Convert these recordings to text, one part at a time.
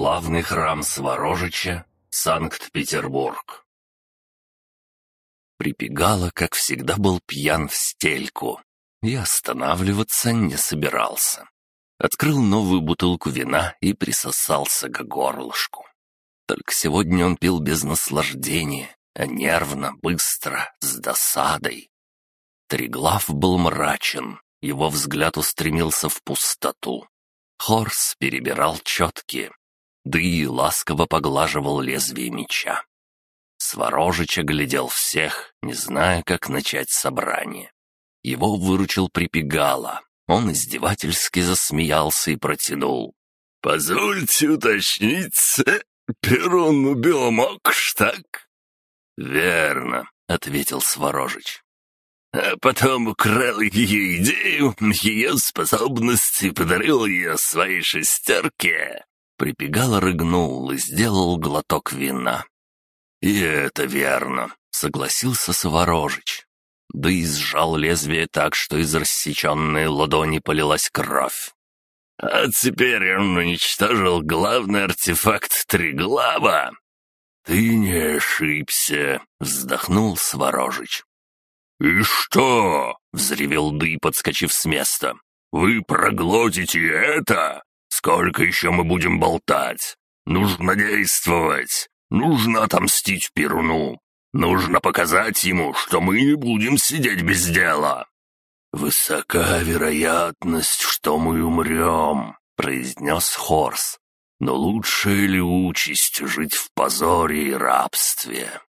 Главный храм Сворожича, Санкт-Петербург. Припегало, как всегда, был пьян в стельку. И останавливаться не собирался. Открыл новую бутылку вина и присосался к горлышку. Только сегодня он пил без наслаждения, а нервно, быстро, с досадой. Триглав был мрачен, его взгляд устремился в пустоту. Хорс перебирал четки, да и ласково поглаживал лезвие меча. Сворожич оглядел всех, не зная, как начать собрание. Его выручил припегало. Он издевательски засмеялся и протянул. «Позвольте уточнить, Перун убил Мокш, так?» «Верно», — ответил Сворожич. А потом украл ее идею, ее способности и подарил ее своей шестерке. Припегал, рыгнул и сделал глоток вина. «И это верно», — согласился Соворожич. Да и сжал лезвие так, что из рассеченной ладони полилась кровь. «А теперь он уничтожил главный артефакт Триглава!» «Ты не ошибся», — вздохнул Сворожич. «И что?» — взревел Дый, подскочив с места. «Вы проглотите это? Сколько еще мы будем болтать? Нужно действовать. Нужно отомстить Перуну. Нужно показать ему, что мы не будем сидеть без дела». «Высока вероятность, что мы умрем», — произнес Хорс. «Но лучшая ли участь жить в позоре и рабстве?»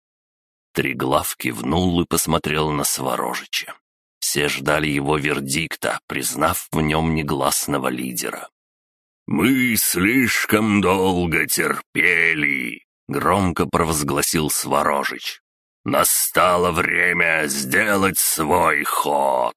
Триглав кивнул и посмотрел на Сворожича. Все ждали его вердикта, признав в нем негласного лидера. «Мы слишком долго терпели», — громко провозгласил Сворожич. «Настало время сделать свой ход».